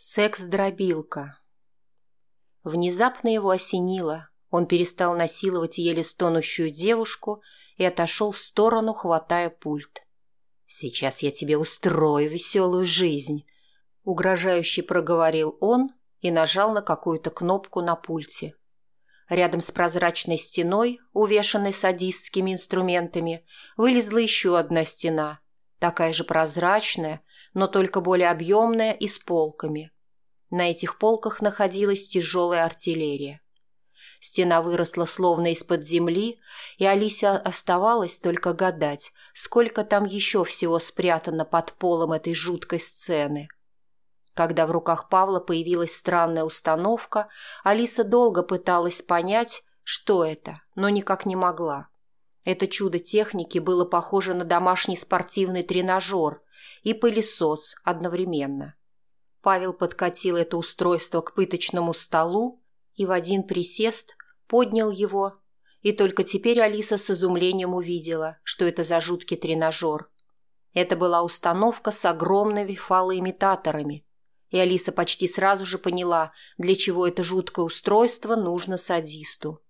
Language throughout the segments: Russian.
Секс-дробилка. Внезапно его осенило. Он перестал насиловать еле стонущую девушку и отошел в сторону, хватая пульт. «Сейчас я тебе устрою веселую жизнь», — угрожающе проговорил он и нажал на какую-то кнопку на пульте. Рядом с прозрачной стеной, увешанной садистскими инструментами, вылезла еще одна стена, такая же прозрачная, но только более объемная и с полками. На этих полках находилась тяжелая артиллерия. Стена выросла словно из-под земли, и Алисе оставалось только гадать, сколько там еще всего спрятано под полом этой жуткой сцены. Когда в руках Павла появилась странная установка, Алиса долго пыталась понять, что это, но никак не могла. Это чудо техники было похоже на домашний спортивный тренажер, и пылесос одновременно. Павел подкатил это устройство к пыточному столу и в один присест поднял его, и только теперь Алиса с изумлением увидела, что это за жуткий тренажер. Это была установка с огромными фалоимитаторами, и Алиса почти сразу же поняла, для чего это жуткое устройство нужно садисту.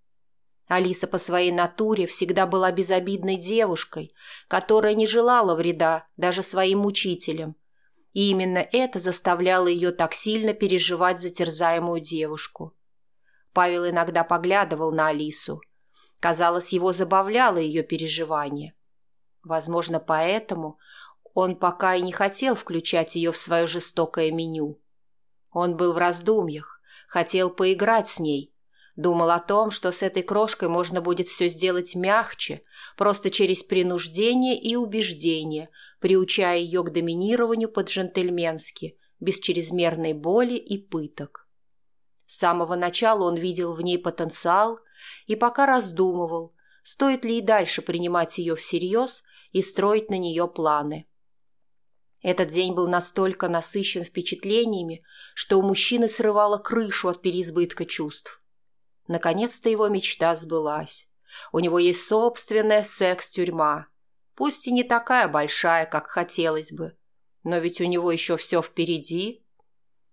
Алиса по своей натуре всегда была безобидной девушкой, которая не желала вреда даже своим учителям. И именно это заставляло ее так сильно переживать затерзаемую девушку. Павел иногда поглядывал на Алису. Казалось, его забавляло ее переживание. Возможно, поэтому он пока и не хотел включать ее в свое жестокое меню. Он был в раздумьях, хотел поиграть с ней – Думал о том, что с этой крошкой можно будет все сделать мягче, просто через принуждение и убеждение, приучая ее к доминированию по-джентльменски, без чрезмерной боли и пыток. С самого начала он видел в ней потенциал и пока раздумывал, стоит ли и дальше принимать ее всерьез и строить на нее планы. Этот день был настолько насыщен впечатлениями, что у мужчины срывало крышу от переизбытка чувств. Наконец-то его мечта сбылась. У него есть собственная секс-тюрьма. Пусть и не такая большая, как хотелось бы. Но ведь у него еще все впереди.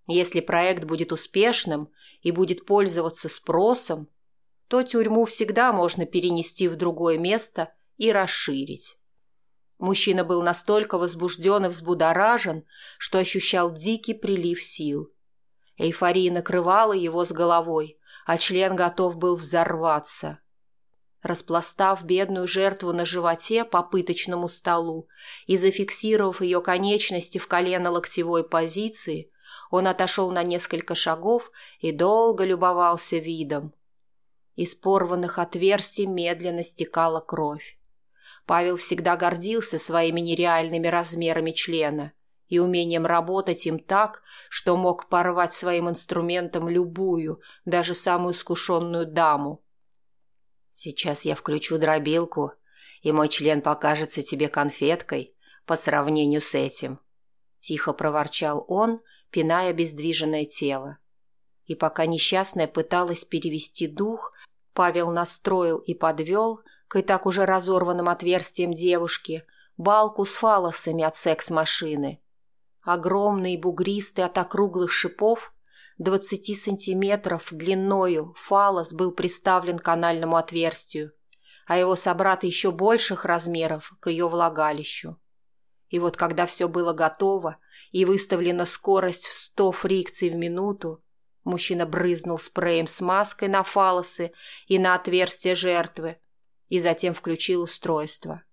Если проект будет успешным и будет пользоваться спросом, то тюрьму всегда можно перенести в другое место и расширить. Мужчина был настолько возбужден и взбудоражен, что ощущал дикий прилив сил – Эйфория накрывала его с головой, а член готов был взорваться. Распластав бедную жертву на животе по пыточному столу и зафиксировав ее конечности в колено-локтевой позиции, он отошел на несколько шагов и долго любовался видом. Из порванных отверстий медленно стекала кровь. Павел всегда гордился своими нереальными размерами члена – и умением работать им так, что мог порвать своим инструментом любую, даже самую искушенную даму. Сейчас я включу дробилку, и мой член покажется тебе конфеткой по сравнению с этим. Тихо проворчал он, пиная бездвиженное тело. И пока несчастная пыталась перевести дух, Павел настроил и подвел к и так уже разорванным отверстиям девушки балку с фалосами от секс-машины – огромный бугристый от округлых шипов, 20 сантиметров длиною, фалос был приставлен к анальному отверстию, а его собрат еще больших размеров к ее влагалищу. И вот когда все было готово и выставлена скорость в 100 фрикций в минуту, мужчина брызнул спреем с маской на фалосы и на отверстие жертвы и затем включил устройство.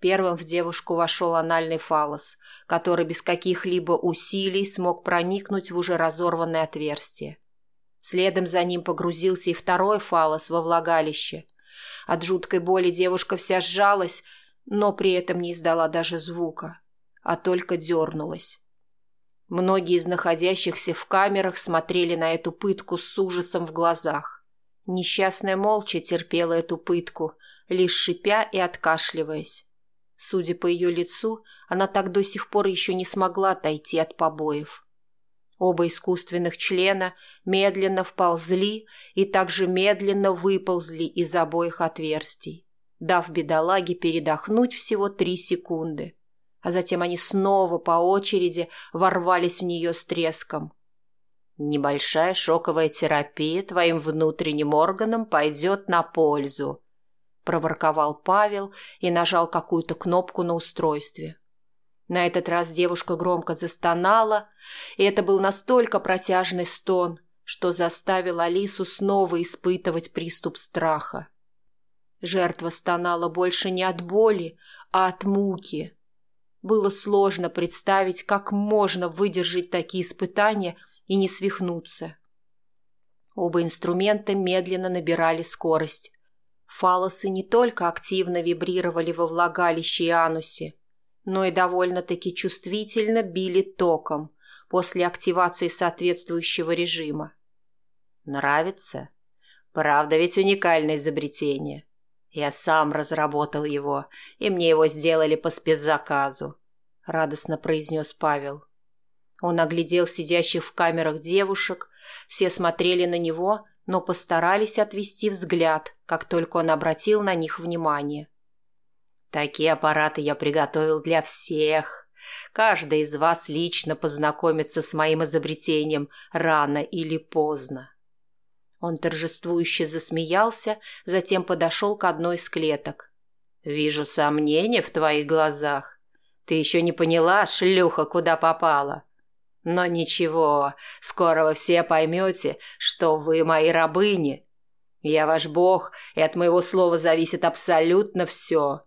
Первым в девушку вошел анальный фалос, который без каких-либо усилий смог проникнуть в уже разорванное отверстие. Следом за ним погрузился и второй фалос во влагалище. От жуткой боли девушка вся сжалась, но при этом не издала даже звука, а только дернулась. Многие из находящихся в камерах смотрели на эту пытку с ужасом в глазах. Несчастная молча терпела эту пытку, лишь шипя и откашливаясь. Судя по ее лицу, она так до сих пор еще не смогла отойти от побоев. Оба искусственных члена медленно вползли и также медленно выползли из обоих отверстий, дав бедолаге передохнуть всего три секунды. А затем они снова по очереди ворвались в нее с треском. «Небольшая шоковая терапия твоим внутренним органам пойдет на пользу», проворковал Павел и нажал какую-то кнопку на устройстве. На этот раз девушка громко застонала, и это был настолько протяжный стон, что заставил Алису снова испытывать приступ страха. Жертва стонала больше не от боли, а от муки. Было сложно представить, как можно выдержать такие испытания и не свихнуться. Оба инструмента медленно набирали скорость. Фалосы не только активно вибрировали во влагалище и анусе, но и довольно-таки чувствительно били током после активации соответствующего режима. Нравится? Правда ведь уникальное изобретение. Я сам разработал его, и мне его сделали по спецзаказу, радостно произнес Павел. Он оглядел сидящих в камерах девушек, все смотрели на него, но постарались отвести взгляд, как только он обратил на них внимание. «Такие аппараты я приготовил для всех. Каждый из вас лично познакомится с моим изобретением рано или поздно». Он торжествующе засмеялся, затем подошел к одной из клеток. «Вижу сомнения в твоих глазах. Ты еще не поняла, шлюха, куда попала?» Но ничего, скоро вы все поймете, что вы мои рабыни. Я ваш бог, и от моего слова зависит абсолютно все».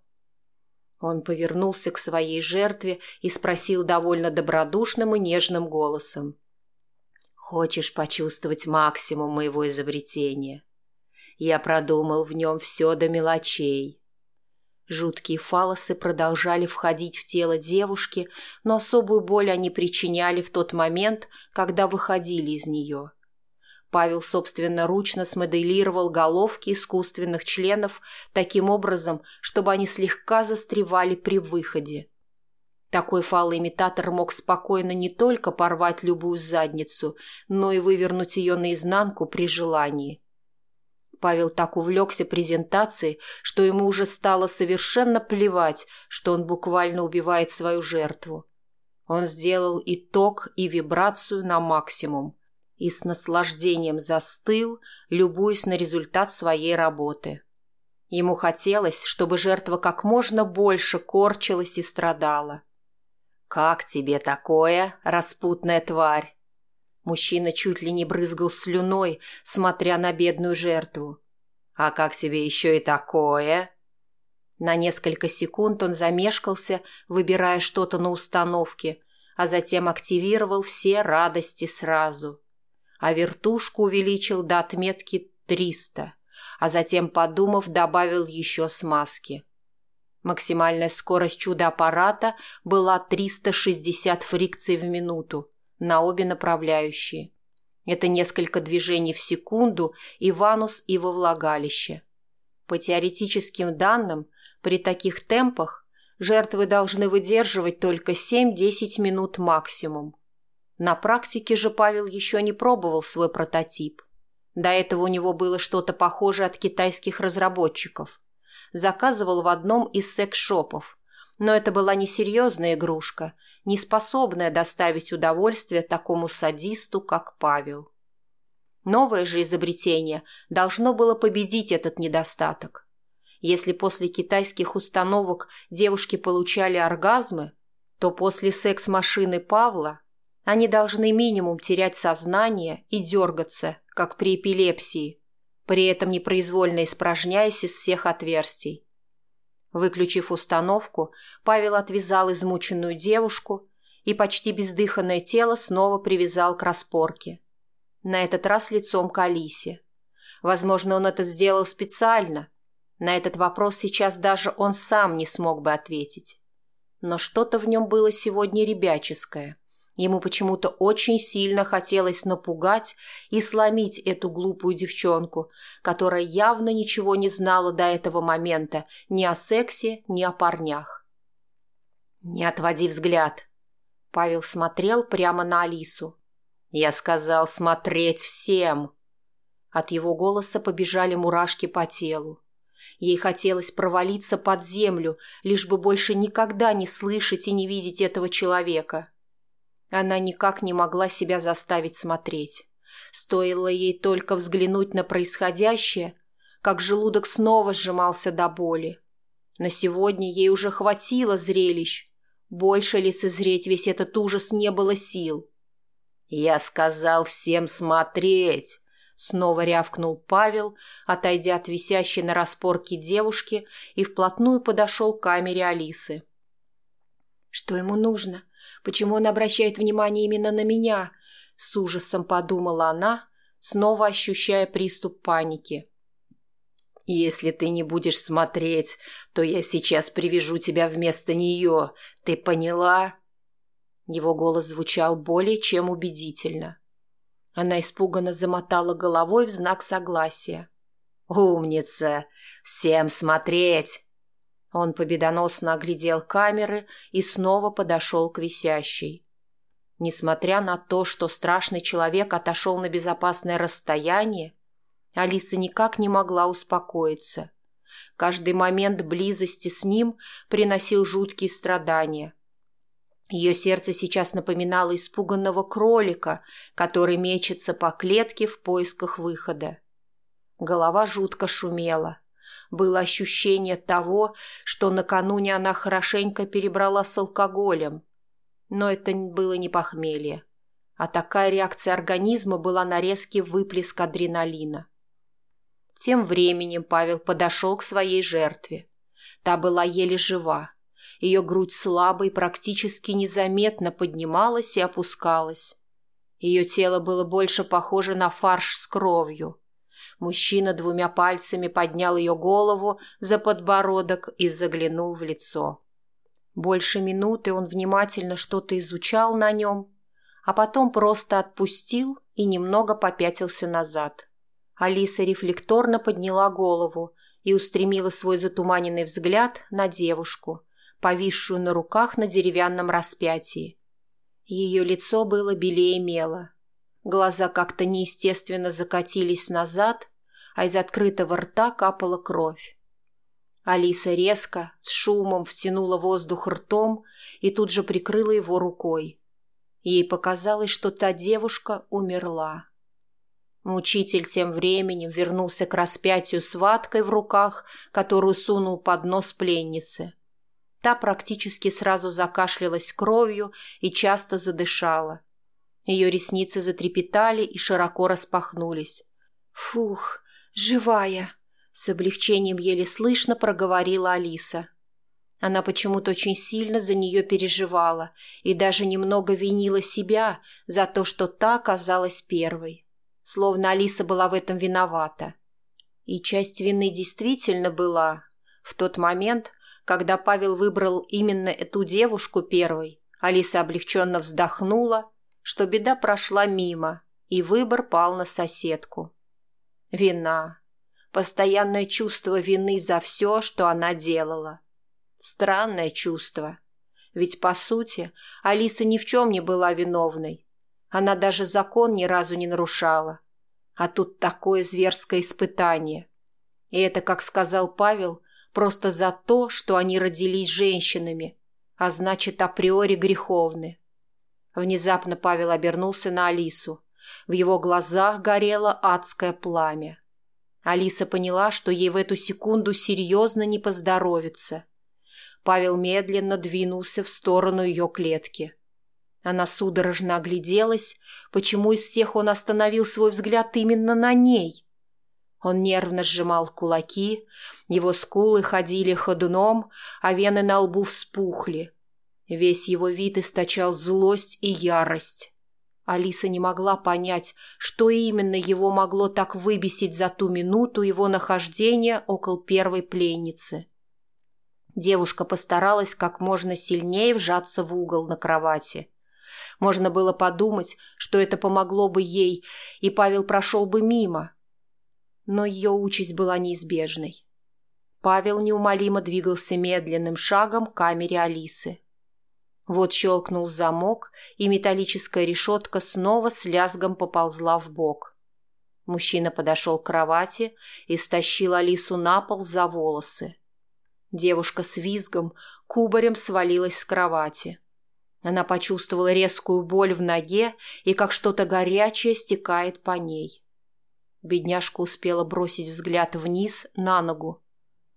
Он повернулся к своей жертве и спросил довольно добродушным и нежным голосом. «Хочешь почувствовать максимум моего изобретения?» Я продумал в нем все до мелочей. Жуткие фалосы продолжали входить в тело девушки, но особую боль они причиняли в тот момент, когда выходили из нее. Павел собственноручно смоделировал головки искусственных членов таким образом, чтобы они слегка застревали при выходе. Такой фалоимитатор мог спокойно не только порвать любую задницу, но и вывернуть ее наизнанку при желании. Павел так увлекся презентацией, что ему уже стало совершенно плевать, что он буквально убивает свою жертву. Он сделал и ток, и вибрацию на максимум и с наслаждением застыл, любуясь на результат своей работы. Ему хотелось, чтобы жертва как можно больше корчилась и страдала. «Как тебе такое, распутная тварь?» Мужчина чуть ли не брызгал слюной, смотря на бедную жертву. «А как себе еще и такое?» На несколько секунд он замешкался, выбирая что-то на установке, а затем активировал все радости сразу. А вертушку увеличил до отметки 300, а затем, подумав, добавил еще смазки. Максимальная скорость чудо-аппарата была 360 фрикций в минуту, на обе направляющие. Это несколько движений в секунду и ванус, и во влагалище. По теоретическим данным, при таких темпах жертвы должны выдерживать только 7-10 минут максимум. На практике же Павел еще не пробовал свой прототип. До этого у него было что-то похожее от китайских разработчиков. Заказывал в одном из секс-шопов – но это была несерьезная игрушка, не способная доставить удовольствие такому садисту, как Павел. Новое же изобретение должно было победить этот недостаток. Если после китайских установок девушки получали оргазмы, то после секс-машины Павла они должны минимум терять сознание и дергаться, как при эпилепсии, при этом непроизвольно испражняясь из всех отверстий. Выключив установку, Павел отвязал измученную девушку и почти бездыханное тело снова привязал к распорке. На этот раз лицом к Алисе. Возможно, он это сделал специально. На этот вопрос сейчас даже он сам не смог бы ответить. Но что-то в нем было сегодня ребяческое – Ему почему-то очень сильно хотелось напугать и сломить эту глупую девчонку, которая явно ничего не знала до этого момента ни о сексе, ни о парнях. «Не отводи взгляд», — Павел смотрел прямо на Алису. «Я сказал смотреть всем». От его голоса побежали мурашки по телу. Ей хотелось провалиться под землю, лишь бы больше никогда не слышать и не видеть этого человека. — она никак не могла себя заставить смотреть. Стоило ей только взглянуть на происходящее, как желудок снова сжимался до боли. На сегодня ей уже хватило зрелищ. Больше лицезреть весь этот ужас не было сил. «Я сказал всем смотреть!» Снова рявкнул Павел, отойдя от висящей на распорке девушки и вплотную подошел к камере Алисы. «Что ему нужно?» Почему он обращает внимание именно на меня?» С ужасом подумала она, снова ощущая приступ паники. «Если ты не будешь смотреть, то я сейчас привяжу тебя вместо нее. Ты поняла?» Его голос звучал более чем убедительно. Она испуганно замотала головой в знак согласия. «Умница! Всем смотреть!» Он победоносно оглядел камеры и снова подошел к висящей. Несмотря на то, что страшный человек отошел на безопасное расстояние, Алиса никак не могла успокоиться. Каждый момент близости с ним приносил жуткие страдания. Ее сердце сейчас напоминало испуганного кролика, который мечется по клетке в поисках выхода. Голова жутко шумела. Было ощущение того, что накануне она хорошенько перебрала с алкоголем. Но это было не похмелье, а такая реакция организма была на резкий выплеск адреналина. Тем временем Павел подошел к своей жертве. Та была еле жива. Ее грудь слабой практически незаметно поднималась и опускалась. Ее тело было больше похоже на фарш с кровью – Мужчина двумя пальцами поднял ее голову за подбородок и заглянул в лицо. Больше минуты он внимательно что-то изучал на нем, а потом просто отпустил и немного попятился назад. Алиса рефлекторно подняла голову и устремила свой затуманенный взгляд на девушку, повисшую на руках на деревянном распятии. Ее лицо было белее мела. Глаза как-то неестественно закатились назад, а из открытого рта капала кровь. Алиса резко, с шумом втянула воздух ртом и тут же прикрыла его рукой. Ей показалось, что та девушка умерла. Мучитель тем временем вернулся к распятию с ваткой в руках, которую сунул под нос пленницы. Та практически сразу закашлялась кровью и часто задышала. Ее ресницы затрепетали и широко распахнулись. «Фух!» «Живая!» — с облегчением еле слышно проговорила Алиса. Она почему-то очень сильно за нее переживала и даже немного винила себя за то, что та оказалась первой. Словно Алиса была в этом виновата. И часть вины действительно была. В тот момент, когда Павел выбрал именно эту девушку первой, Алиса облегченно вздохнула, что беда прошла мимо, и выбор пал на соседку. Вина. Постоянное чувство вины за все, что она делала. Странное чувство. Ведь, по сути, Алиса ни в чем не была виновной. Она даже закон ни разу не нарушала. А тут такое зверское испытание. И это, как сказал Павел, просто за то, что они родились женщинами, а значит, априори греховны. Внезапно Павел обернулся на Алису. В его глазах горело адское пламя. Алиса поняла, что ей в эту секунду серьезно не поздоровится. Павел медленно двинулся в сторону ее клетки. Она судорожно огляделась, почему из всех он остановил свой взгляд именно на ней. Он нервно сжимал кулаки, его скулы ходили ходуном, а вены на лбу вспухли. Весь его вид источал злость и ярость. Алиса не могла понять, что именно его могло так выбесить за ту минуту его нахождения около первой пленницы. Девушка постаралась как можно сильнее вжаться в угол на кровати. Можно было подумать, что это помогло бы ей, и Павел прошел бы мимо. Но ее участь была неизбежной. Павел неумолимо двигался медленным шагом к камере Алисы. Вот щелкнул замок, и металлическая решетка снова с лязгом поползла в бок. Мужчина подошел к кровати и стащил Алису на пол за волосы. Девушка с визгом кубарем свалилась с кровати. Она почувствовала резкую боль в ноге и как что-то горячее стекает по ней. Бедняжка успела бросить взгляд вниз на ногу.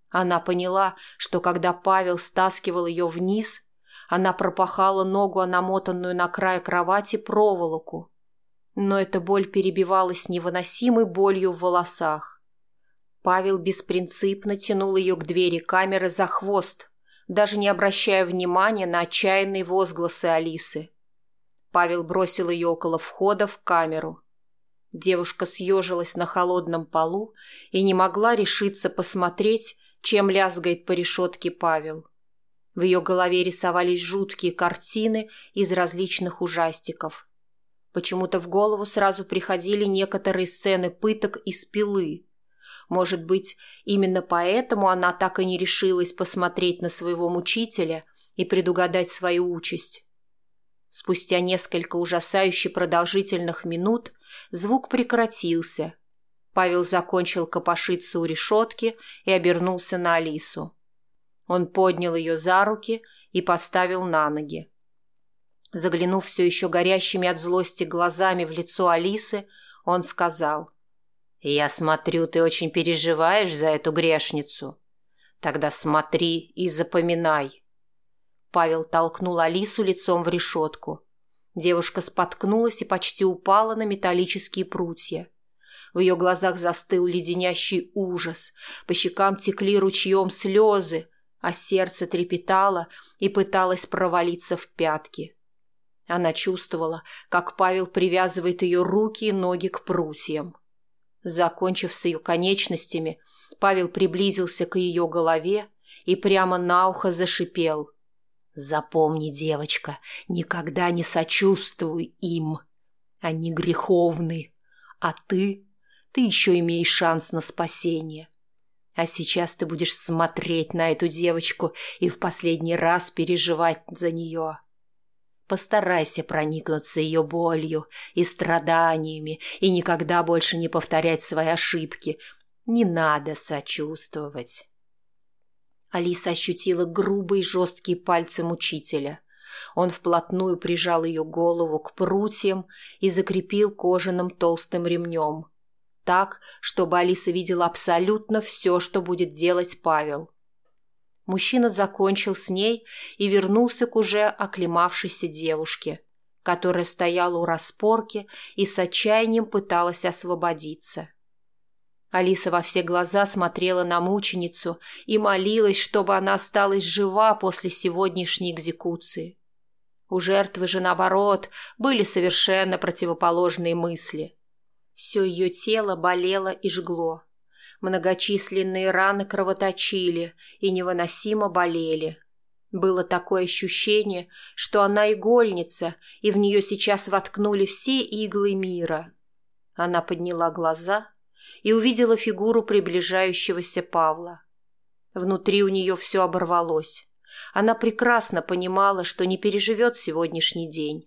Она поняла, что когда Павел стаскивал ее вниз – она пропахала ногу намотанную на край кровати проволоку. Но эта боль перебивалась невыносимой болью в волосах. Павел беспринципно тянул ее к двери камеры за хвост, даже не обращая внимания на отчаянные возгласы Алисы. Павел бросил ее около входа в камеру. Девушка съежилась на холодном полу и не могла решиться посмотреть, чем лязгает по решетке Павел. В ее голове рисовались жуткие картины из различных ужастиков. Почему-то в голову сразу приходили некоторые сцены пыток из пилы. Может быть, именно поэтому она так и не решилась посмотреть на своего мучителя и предугадать свою участь. Спустя несколько ужасающе продолжительных минут звук прекратился. Павел закончил копошиться у решетки и обернулся на Алису. — он поднял ее за руки и поставил на ноги. Заглянув все еще горящими от злости глазами в лицо Алисы, он сказал, «Я смотрю, ты очень переживаешь за эту грешницу. Тогда смотри и запоминай». Павел толкнул Алису лицом в решетку. Девушка споткнулась и почти упала на металлические прутья. В ее глазах застыл леденящий ужас, по щекам текли ручьем слезы, а сердце трепетало и пыталось провалиться в пятки. Она чувствовала, как Павел привязывает ее руки и ноги к прутьям. Закончив с ее конечностями, Павел приблизился к ее голове и прямо на ухо зашипел. «Запомни, девочка, никогда не сочувствуй им. Они греховны, а ты, ты еще имеешь шанс на спасение». А сейчас ты будешь смотреть на эту девочку и в последний раз переживать за нее. Постарайся проникнуться ее болью и страданиями и никогда больше не повторять свои ошибки. Не надо сочувствовать. Алиса ощутила грубые жесткие пальцы мучителя. Он вплотную прижал ее голову к прутьям и закрепил кожаным толстым ремнем – так, чтобы Алиса видела абсолютно все, что будет делать Павел. Мужчина закончил с ней и вернулся к уже оклемавшейся девушке, которая стояла у распорки и с отчаянием пыталась освободиться. Алиса во все глаза смотрела на мученицу и молилась, чтобы она осталась жива после сегодняшней экзекуции. У жертвы же, наоборот, были совершенно противоположные мысли. Все ее тело болело и жгло. Многочисленные раны кровоточили и невыносимо болели. Было такое ощущение, что она игольница, и в нее сейчас воткнули все иглы мира. Она подняла глаза и увидела фигуру приближающегося Павла. Внутри у нее все оборвалось. Она прекрасно понимала, что не переживет сегодняшний день.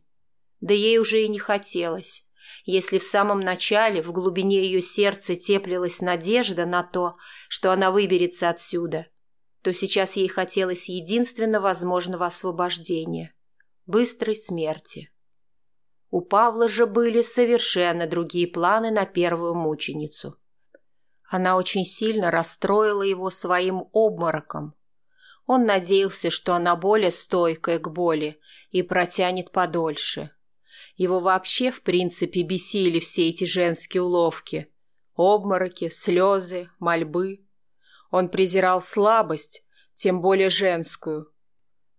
Да ей уже и не хотелось если в самом начале в глубине ее сердца теплилась надежда на то, что она выберется отсюда, то сейчас ей хотелось единственно возможного освобождения – быстрой смерти. У Павла же были совершенно другие планы на первую мученицу. Она очень сильно расстроила его своим обмороком. Он надеялся, что она более стойкая к боли и протянет подольше – его вообще, в принципе, бесили все эти женские уловки. Обмороки, слезы, мольбы. Он презирал слабость, тем более женскую.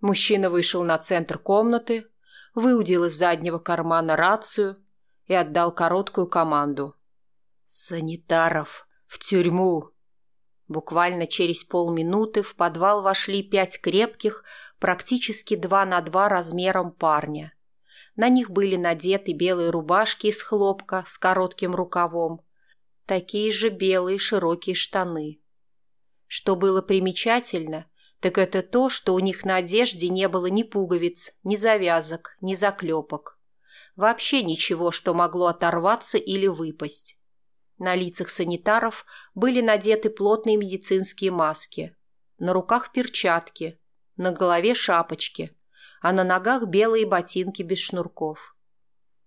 Мужчина вышел на центр комнаты, выудил из заднего кармана рацию и отдал короткую команду. «Санитаров! В тюрьму!» Буквально через полминуты в подвал вошли пять крепких, практически два на два размером парня – на них были надеты белые рубашки из хлопка с коротким рукавом, такие же белые широкие штаны. Что было примечательно, так это то, что у них на одежде не было ни пуговиц, ни завязок, ни заклепок. Вообще ничего, что могло оторваться или выпасть. На лицах санитаров были надеты плотные медицинские маски, на руках перчатки, на голове шапочки – а на ногах белые ботинки без шнурков.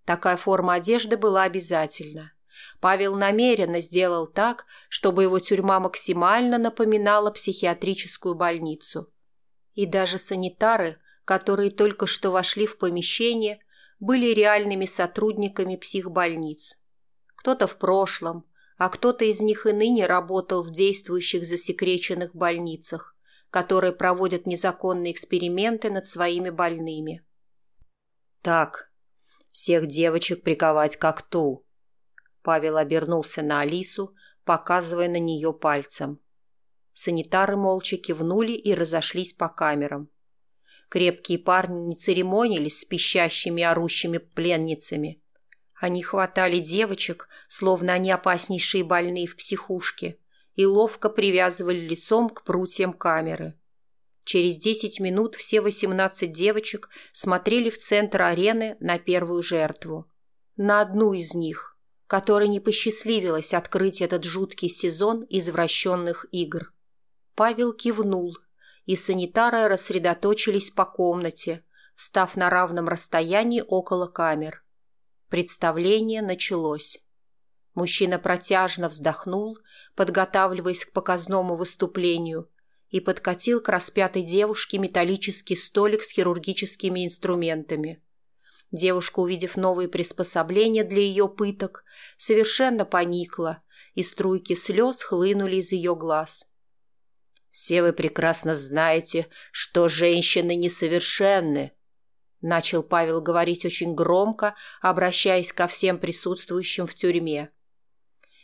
Такая форма одежды была обязательна. Павел намеренно сделал так, чтобы его тюрьма максимально напоминала психиатрическую больницу. И даже санитары, которые только что вошли в помещение, были реальными сотрудниками психбольниц. Кто-то в прошлом, а кто-то из них и ныне работал в действующих засекреченных больницах которые проводят незаконные эксперименты над своими больными. «Так, всех девочек приковать как ту». Павел обернулся на Алису, показывая на нее пальцем. Санитары молча кивнули и разошлись по камерам. Крепкие парни не церемонились с пищащими орущими пленницами. Они хватали девочек, словно они опаснейшие больные в психушке – и ловко привязывали лицом к прутьям камеры. Через 10 минут все 18 девочек смотрели в центр арены на первую жертву. На одну из них, которой не посчастливилось открыть этот жуткий сезон извращенных игр. Павел кивнул, и санитары рассредоточились по комнате, встав на равном расстоянии около камер. Представление началось. Мужчина протяжно вздохнул, подготавливаясь к показному выступлению, и подкатил к распятой девушке металлический столик с хирургическими инструментами. Девушка, увидев новые приспособления для ее пыток, совершенно поникла, и струйки слез хлынули из ее глаз. «Все вы прекрасно знаете, что женщины несовершенны», — начал Павел говорить очень громко, обращаясь ко всем присутствующим в тюрьме.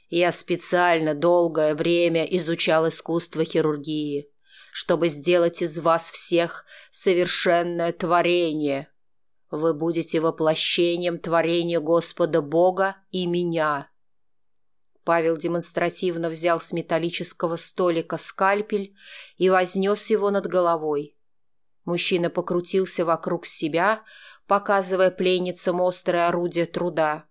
Я специально долгое время изучал искусство хирургии, чтобы сделать из вас всех совершенное творение. Вы будете воплощением творения Господа Бога и меня». Павел демонстративно взял с металлического столика скальпель и вознес его над головой. Мужчина покрутился вокруг себя, показывая пленницам острое орудие труда.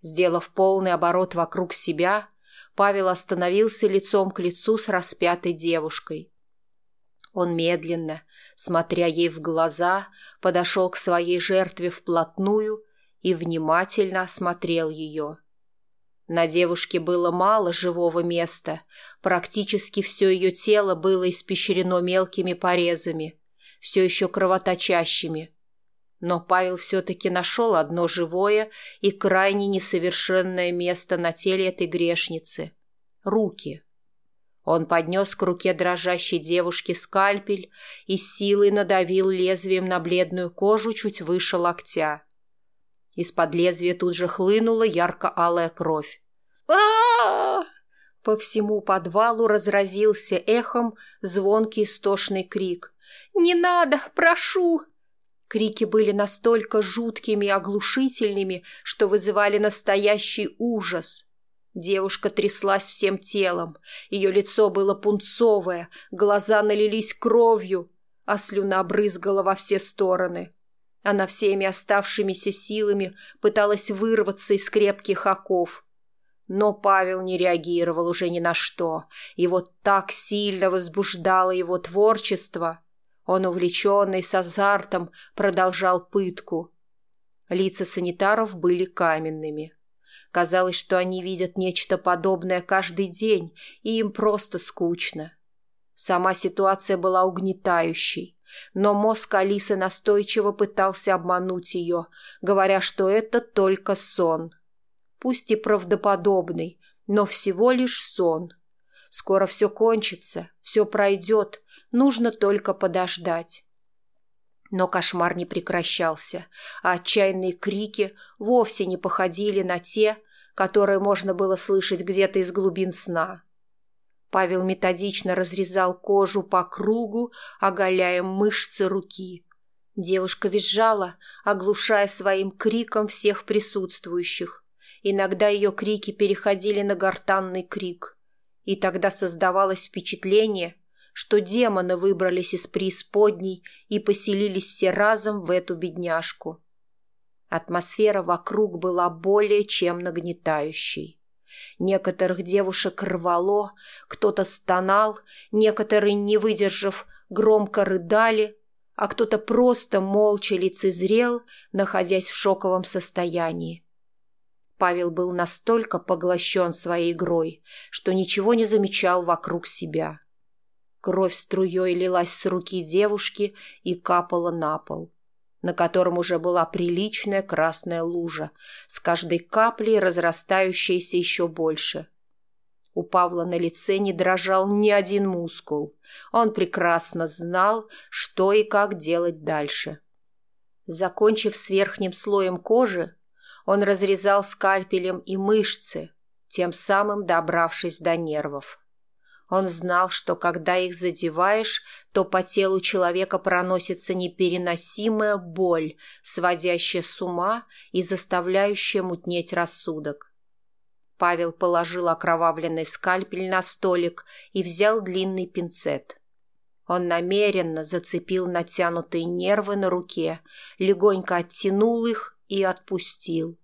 Сделав полный оборот вокруг себя, Павел остановился лицом к лицу с распятой девушкой. Он медленно, смотря ей в глаза, подошел к своей жертве вплотную и внимательно осмотрел ее. На девушке было мало живого места, практически все ее тело было испещрено мелкими порезами, все еще кровоточащими – но Павел все-таки нашел одно живое и крайне несовершенное место на теле этой грешницы — руки. Он поднес к руке дрожащей девушки скальпель и силой надавил лезвием на бледную кожу чуть выше локтя. Из-под лезвия тут же хлынула ярко-алая кровь. а По всему подвалу разразился эхом звонкий истошный крик. «Не надо! Прошу!» Крики были настолько жуткими и оглушительными, что вызывали настоящий ужас. Девушка тряслась всем телом, ее лицо было пунцовое, глаза налились кровью, а слюна брызгала во все стороны. Она всеми оставшимися силами пыталась вырваться из крепких оков. Но Павел не реагировал уже ни на что, и вот так сильно возбуждало его творчество — он увлеченный, с азартом продолжал пытку. Лица санитаров были каменными. Казалось, что они видят нечто подобное каждый день, и им просто скучно. Сама ситуация была угнетающей, но мозг Алисы настойчиво пытался обмануть ее, говоря, что это только сон. Пусть и правдоподобный, но всего лишь сон. Скоро все кончится, все пройдет, нужно только подождать. Но кошмар не прекращался, а отчаянные крики вовсе не походили на те, которые можно было слышать где-то из глубин сна. Павел методично разрезал кожу по кругу, оголяя мышцы руки. Девушка визжала, оглушая своим криком всех присутствующих. Иногда ее крики переходили на гортанный крик. И тогда создавалось впечатление, что демоны выбрались из преисподней и поселились все разом в эту бедняжку. Атмосфера вокруг была более чем нагнетающей. Некоторых девушек рвало, кто-то стонал, некоторые, не выдержав, громко рыдали, а кто-то просто молча лицезрел, находясь в шоковом состоянии. Павел был настолько поглощен своей игрой, что ничего не замечал вокруг себя. Кровь струей лилась с руки девушки и капала на пол, на котором уже была приличная красная лужа, с каждой каплей разрастающаяся еще больше. У Павла на лице не дрожал ни один мускул. Он прекрасно знал, что и как делать дальше. Закончив с верхним слоем кожи, он разрезал скальпелем и мышцы, тем самым добравшись до нервов. Он знал, что когда их задеваешь, то по телу человека проносится непереносимая боль, сводящая с ума и заставляющая мутнеть рассудок. Павел положил окровавленный скальпель на столик и взял длинный пинцет. Он намеренно зацепил натянутые нервы на руке, легонько оттянул их и отпустил.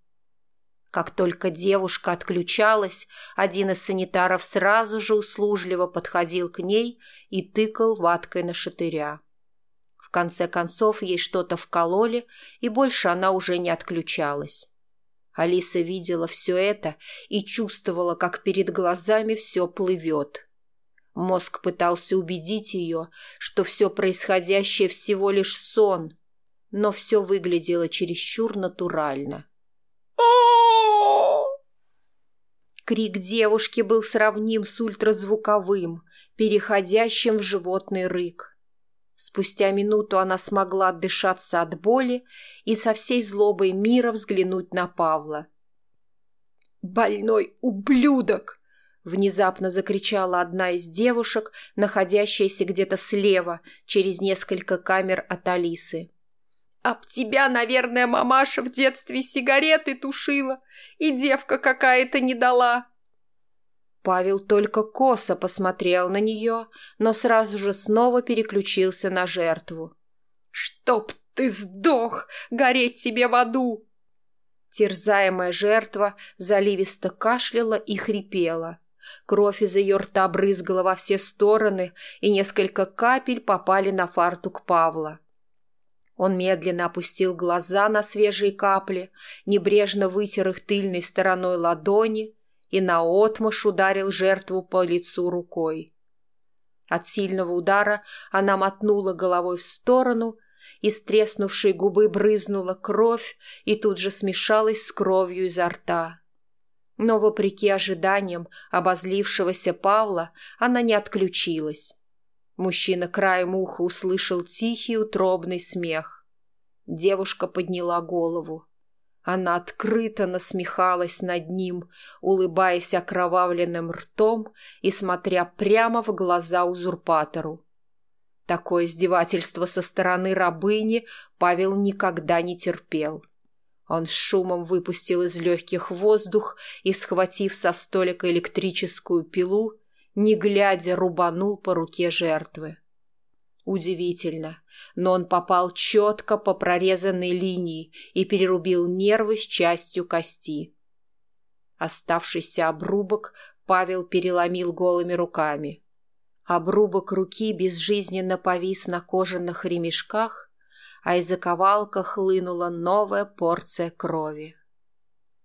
Как только девушка отключалась, один из санитаров сразу же услужливо подходил к ней и тыкал ваткой на шатыря. В конце концов ей что-то вкололи, и больше она уже не отключалась. Алиса видела все это и чувствовала, как перед глазами все плывет. Мозг пытался убедить ее, что все происходящее всего лишь сон, но все выглядело чересчур натурально. «О!» Крик девушки был сравним с ультразвуковым, переходящим в животный рык. Спустя минуту она смогла отдышаться от боли и со всей злобой мира взглянуть на Павла. «Больной ублюдок!» — внезапно закричала одна из девушек, находящаяся где-то слева, через несколько камер от Алисы. Об тебя, наверное, мамаша в детстве сигареты тушила, и девка какая-то не дала. Павел только косо посмотрел на нее, но сразу же снова переключился на жертву. «Чтоб ты сдох! Гореть тебе в аду!» Терзаемая жертва заливисто кашляла и хрипела. Кровь из ее рта брызгала во все стороны, и несколько капель попали на фартук Павла. Он медленно опустил глаза на свежие капли, небрежно вытер их тыльной стороной ладони и наотмашь ударил жертву по лицу рукой. От сильного удара она мотнула головой в сторону, из треснувшей губы брызнула кровь и тут же смешалась с кровью изо рта. Но, вопреки ожиданиям обозлившегося Павла, она не отключилась. Мужчина краем уха услышал тихий утробный смех. Девушка подняла голову. Она открыто насмехалась над ним, улыбаясь окровавленным ртом и смотря прямо в глаза узурпатору. Такое издевательство со стороны рабыни Павел никогда не терпел. Он с шумом выпустил из легких воздух и, схватив со столика электрическую пилу, не глядя рубанул по руке жертвы. Удивительно, но он попал четко по прорезанной линии и перерубил нервы с частью кости. Оставшийся обрубок Павел переломил голыми руками. Обрубок руки безжизненно повис на кожаных ремешках, а из оковалка хлынула новая порция крови.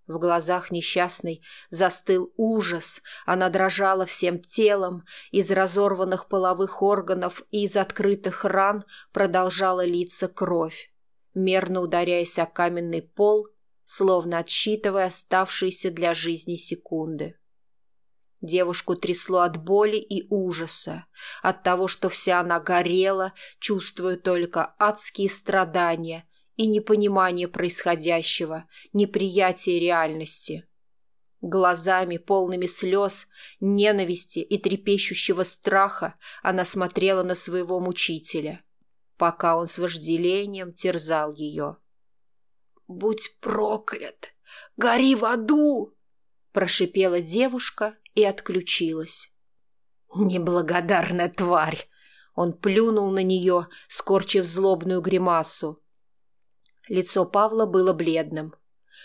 В глазах несчастной застыл ужас. Она дрожала всем телом, из разорванных половых органов и из открытых ран продолжала литься кровь. Мерно ударяясь о каменный пол, словно отсчитывая оставшиеся для жизни секунды. Девушку трясло от боли и ужаса, от того, что вся она горела, чувствуя только адские страдания и непонимание происходящего, неприятие реальности. Глазами, полными слез, ненависти и трепещущего страха она смотрела на своего мучителя, пока он с вожделением терзал ее. «Будь проклят! Гори в аду!» – прошипела девушка и отключилась. «Неблагодарная тварь!» Он плюнул на нее, скорчив злобную гримасу Лицо Павла было бледным.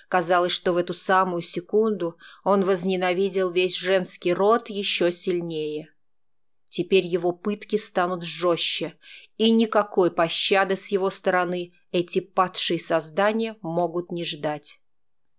Казалось, что в эту самую секунду он возненавидел весь женский род еще сильнее. Теперь его пытки станут жестче, и никакой пощады с его стороны эти падшие создания могут не ждать.